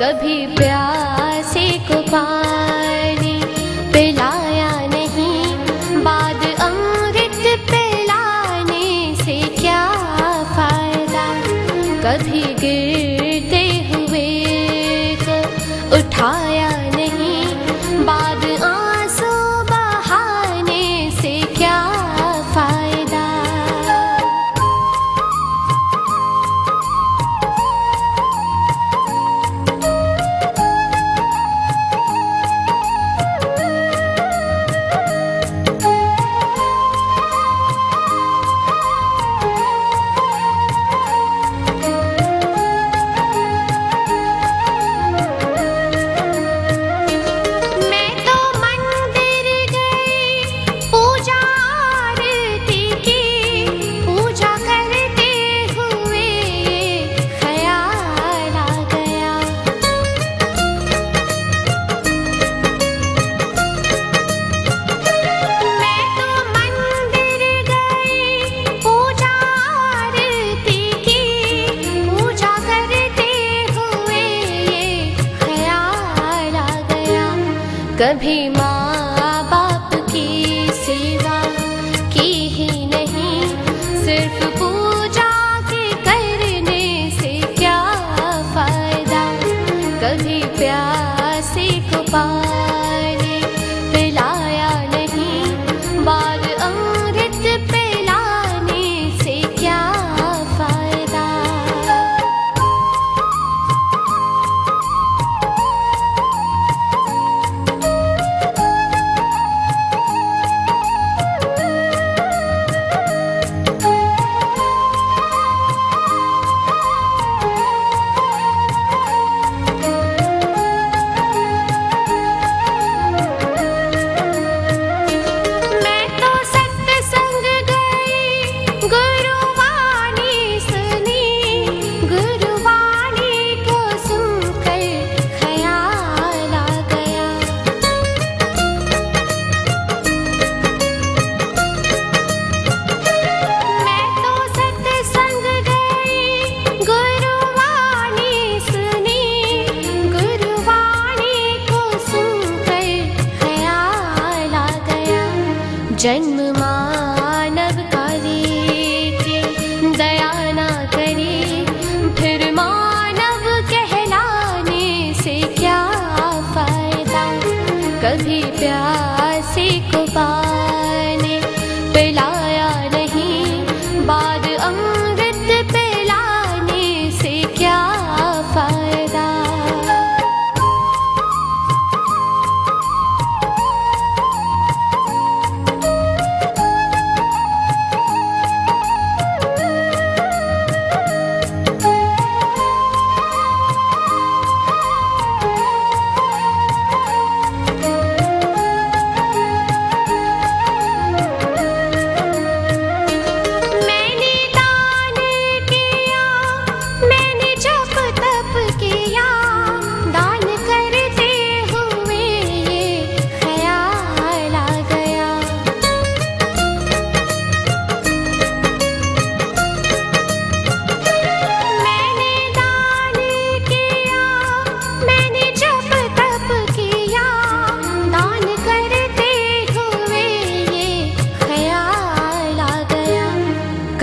कभी प्यासे को पानी पिलाया नहीं बाद अमृत पिलाने से क्या फायदा? कभी गिर Good.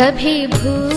कभी भू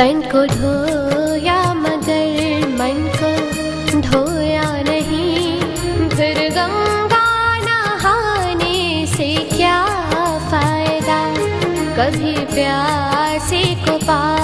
तन को धोया मगर मन को धोया नहीं। फिर गंगा नहाने से क्या फायदा? कभी की को पा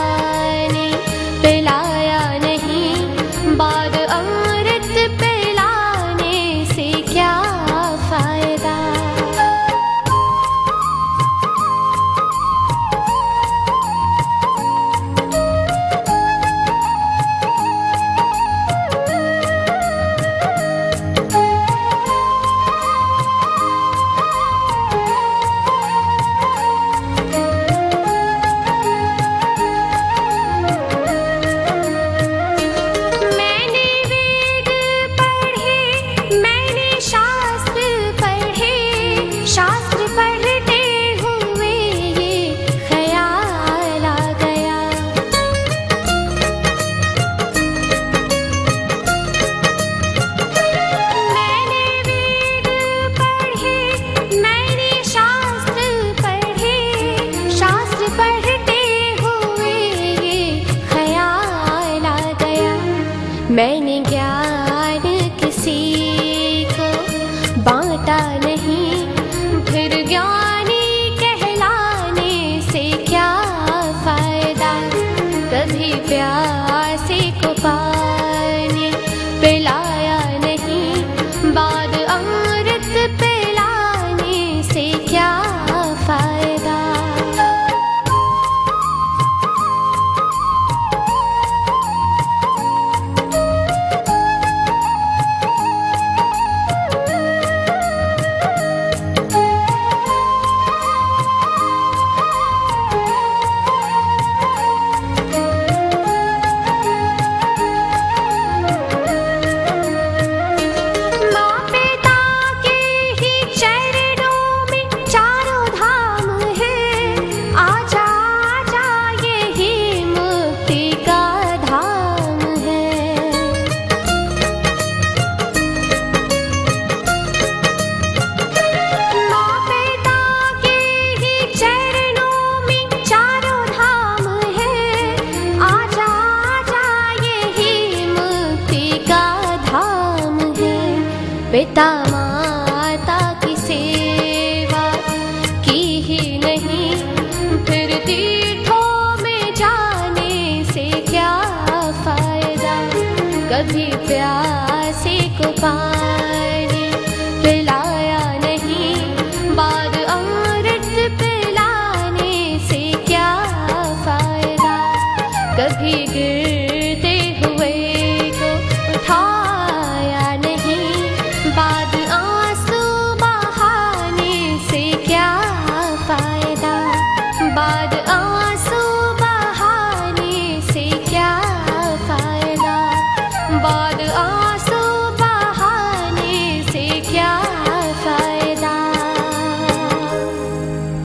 मैंने प्यार किसी को बांटा नहीं मे ज्ञान बाटा नी ज्ञान कलानि सि काफ़ा को पा